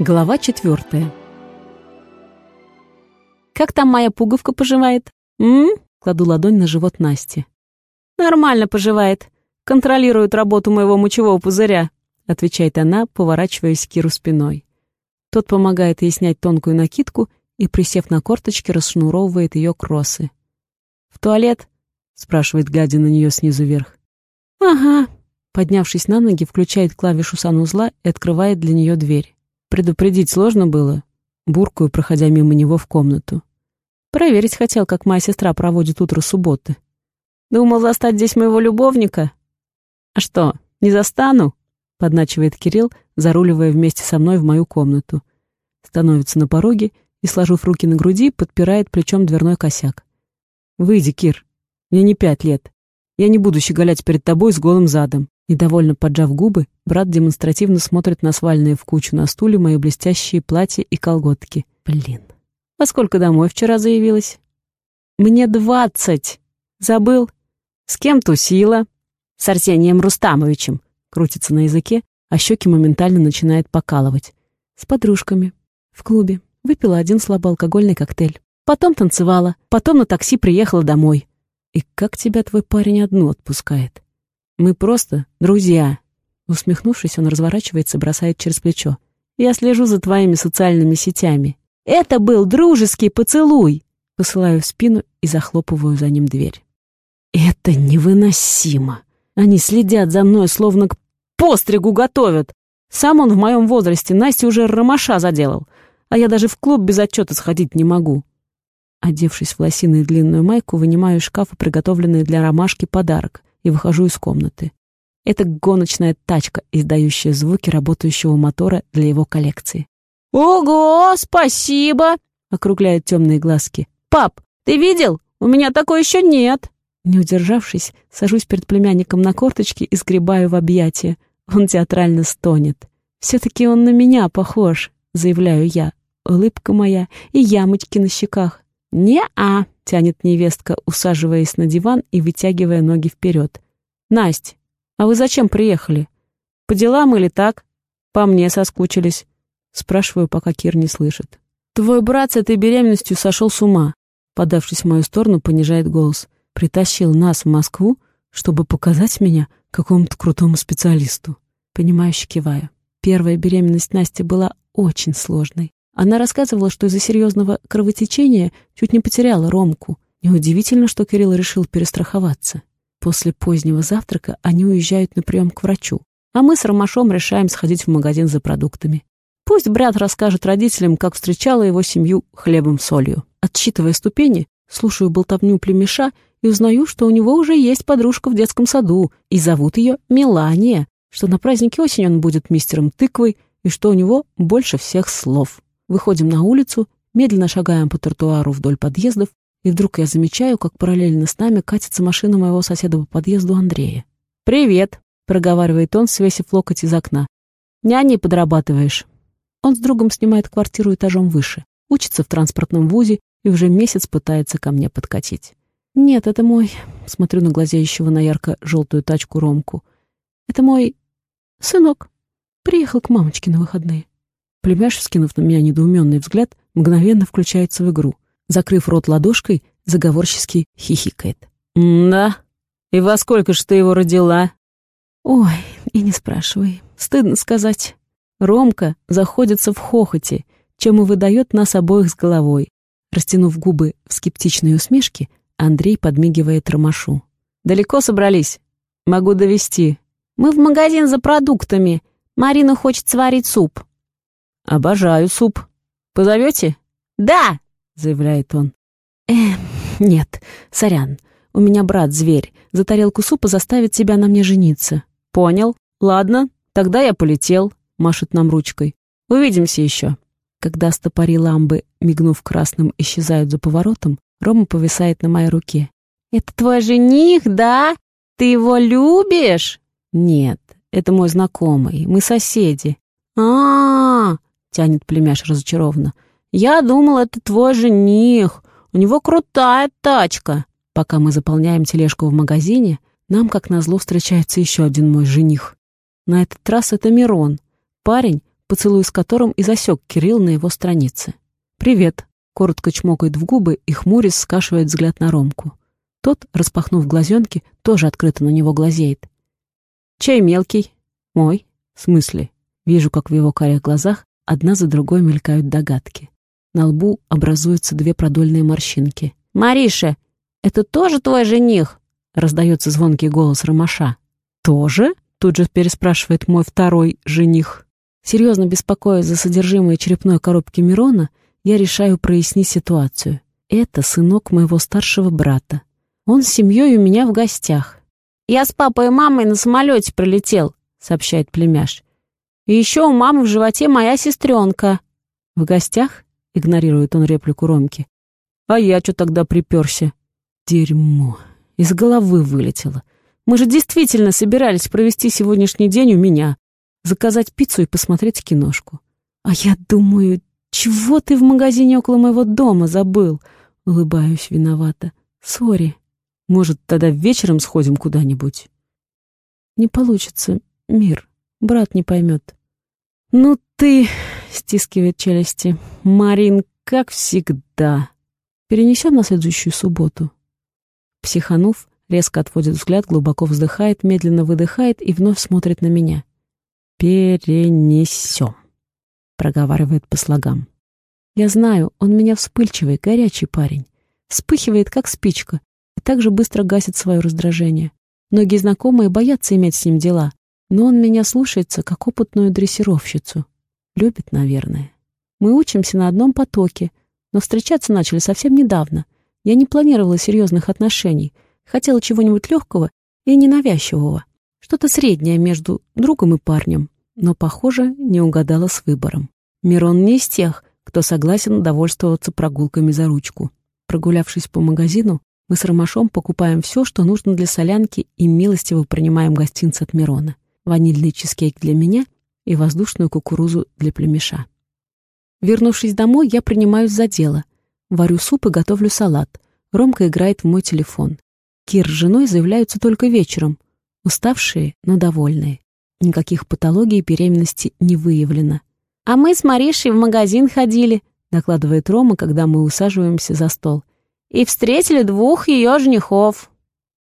Глава четвертая. «Как там моя пуговка поживает?» «М?» — кладу ладонь на живот Насти. «Нормально поживает. Контролирует работу моего мочевого пузыря», — отвечает она, поворачиваясь к Киру спиной. Тот помогает ей снять тонкую накидку и, присев на корточки, расшнуровывает ее кроссы. «В туалет?» — спрашивает, глядя на нее снизу вверх. «Ага». Поднявшись на ноги, включает клавишу санузла и открывает для нее дверь. Предупредить сложно было. Буркую, проходя мимо него в комнату. Проверить хотел, как моя сестра проводит утро субботы. Думал застать здесь моего любовника? А что, не застану? Подначивает Кирилл, заруливая вместе со мной в мою комнату. Становится на пороге и, сложив руки на груди, подпирает плечом дверной косяк. «Выйди, Кир. Мне не пять лет. Я не буду щеголять перед тобой с голым задом. Недовольно поджав губы, брат демонстративно смотрит на свальные в кучу на стуле мои блестящие платья и колготки. Блин. А сколько домой вчера заявилась? Мне двадцать. Забыл? С кем тусила? С Арсением Рустамовичем. Крутится на языке, а щеки моментально начинает покалывать. С подружками. В клубе. Выпила один слабоалкогольный коктейль. Потом танцевала. Потом на такси приехала домой. И как тебя твой парень одну отпускает? Мы просто друзья». Усмехнувшись, он разворачивается и бросает через плечо. «Я слежу за твоими социальными сетями. Это был дружеский поцелуй!» Посылаю в спину и захлопываю за ним дверь. «Это невыносимо! Они следят за мной, словно к постригу готовят! Сам он в моем возрасте Насте уже ромаша заделал, а я даже в клуб без отчета сходить не могу». Одевшись в лосиную длинную майку, вынимаю из шкафа приготовленный для ромашки подарок и выхожу из комнаты. Это гоночная тачка, издающая звуки работающего мотора для его коллекции. «Ого, спасибо!» — округляют темные глазки. «Пап, ты видел? У меня такой еще нет!» Не удержавшись, сажусь перед племянником на корточки и сгребаю в объятия. Он театрально стонет. «Все-таки он на меня похож», — заявляю я. Улыбка моя и ямочки на щеках. «Не-а», — тянет невестка, усаживаясь на диван и вытягивая ноги вперед. «Насть, а вы зачем приехали? По делам или так? По мне соскучились?» Спрашиваю, пока Кир не слышит. «Твой брат с этой беременностью сошел с ума», подавшись в мою сторону, понижает голос. «Притащил нас в Москву, чтобы показать меня какому-то крутому специалисту». Понимающе киваю. Первая беременность Насти была очень сложной. Она рассказывала, что из-за серьезного кровотечения чуть не потеряла Ромку. Неудивительно, что Кирилл решил перестраховаться. После позднего завтрака они уезжают на прием к врачу, а мы с Ромашом решаем сходить в магазин за продуктами. Пусть брат расскажет родителям, как встречала его семью хлебом-солью. Отсчитывая ступени, слушаю болтовню племеша и узнаю, что у него уже есть подружка в детском саду, и зовут ее Мелания, что на празднике осень он будет мистером тыквой, и что у него больше всех слов. Выходим на улицу, медленно шагаем по тротуару вдоль подъездов, и вдруг я замечаю, как параллельно с нами катится машина моего соседа по подъезду Андрея. «Привет», — проговаривает он, свесив локоть из окна. «Няней подрабатываешь». Он с другом снимает квартиру этажом выше, учится в транспортном вузе и уже месяц пытается ко мне подкатить. «Нет, это мой...» — смотрю на глазеющего на ярко-желтую тачку Ромку. «Это мой... сынок. Приехал к мамочке на выходные». Племяш, скинув на меня недоуменный взгляд, мгновенно включается в игру. Закрыв рот ладошкой, заговорчески хихикает. «Да? И во сколько ж ты его родила?» «Ой, и не спрашивай. Стыдно сказать». Ромка заходится в хохоте, чем и выдает нас обоих с головой. Растянув губы в скептичной усмешке, Андрей подмигивает Ромашу. «Далеко собрались? Могу довести. Мы в магазин за продуктами. Марина хочет сварить суп». «Обожаю суп. Позовете?» «Да!» — заявляет он. «Э, нет, сорян. У меня брат-зверь. За тарелку супа заставит тебя на мне жениться». «Понял. Ладно, тогда я полетел», — машет нам ручкой. «Увидимся еще». Когда стопори ламбы, мигнув красным, исчезают за поворотом, Рома повисает на моей руке. «Это твой жених, да? Ты его любишь?» «Нет, это мой знакомый, мы соседи». «А-а-а!» — тянет племяш разочарованно. «Я думал, это твой жених. У него крутая тачка». Пока мы заполняем тележку в магазине, нам, как назло, встречается еще один мой жених. На этот раз это Мирон. Парень, поцелуй с которым и засек Кирилл на его странице. «Привет», — коротко чмокает в губы и хмурясь скашивает взгляд на Ромку. Тот, распахнув глазенки, тоже открыто на него глазеет. «Чай мелкий?» «Мой?» «В смысле?» Вижу, как в его карих глазах одна за другой мелькают догадки. На лбу образуются две продольные морщинки. «Мариша, это тоже твой жених?» Раздается звонкий голос Ромаша. «Тоже?» Тут же переспрашивает мой второй жених. Серьезно беспокоясь за содержимое черепной коробки Мирона, я решаю прояснить ситуацию. Это сынок моего старшего брата. Он с семьей у меня в гостях. «Я с папой и мамой на самолете прилетел», — сообщает племяш. «И еще у мамы в животе моя сестренка». «В гостях?» — игнорирует он реплику Ромки. «А я что тогда приперся?» «Дерьмо. Из головы вылетело. Мы же действительно собирались провести сегодняшний день у меня, заказать пиццу и посмотреть киношку. А я думаю, чего ты в магазине около моего дома забыл? Улыбаюсь виновата. Сори. Может, тогда вечером сходим куда-нибудь? Не получится, мир. Брат не поймет. Ну ты, стискивает челюсти. Марин, как всегда. Перенесем на следующую субботу. Психанув, резко отводит взгляд, глубоко вздыхает, медленно выдыхает и вновь смотрит на меня. «Перенесем», — проговаривает по слогам. Я знаю, он меня вспыльчивый, горячий парень. Вспыхивает, как спичка, и так же быстро гасит свое раздражение. Многие знакомые боятся иметь с ним дела, но он меня слушается, как опытную дрессировщицу. Любит, наверное. Мы учимся на одном потоке, но встречаться начали совсем недавно. Я не планировала серьезных отношений — Хотела чего-нибудь легкого и ненавязчивого. Что-то среднее между другом и парнем. Но, похоже, не угадала с выбором. Мирон не из тех, кто согласен довольствоваться прогулками за ручку. Прогулявшись по магазину, мы с Ромашом покупаем все, что нужно для солянки и милостиво принимаем гостинцы от Мирона. Ванильный чизкейк для меня и воздушную кукурузу для племеша. Вернувшись домой, я принимаюсь за дело. Варю суп и готовлю салат. Ромка играет в мой телефон. Кир с женой заявляются только вечером, уставшие, но довольные. Никаких патологий беременности не выявлено. «А мы с Маришей в магазин ходили», — докладывает Рома, когда мы усаживаемся за стол. «И встретили двух ее женихов».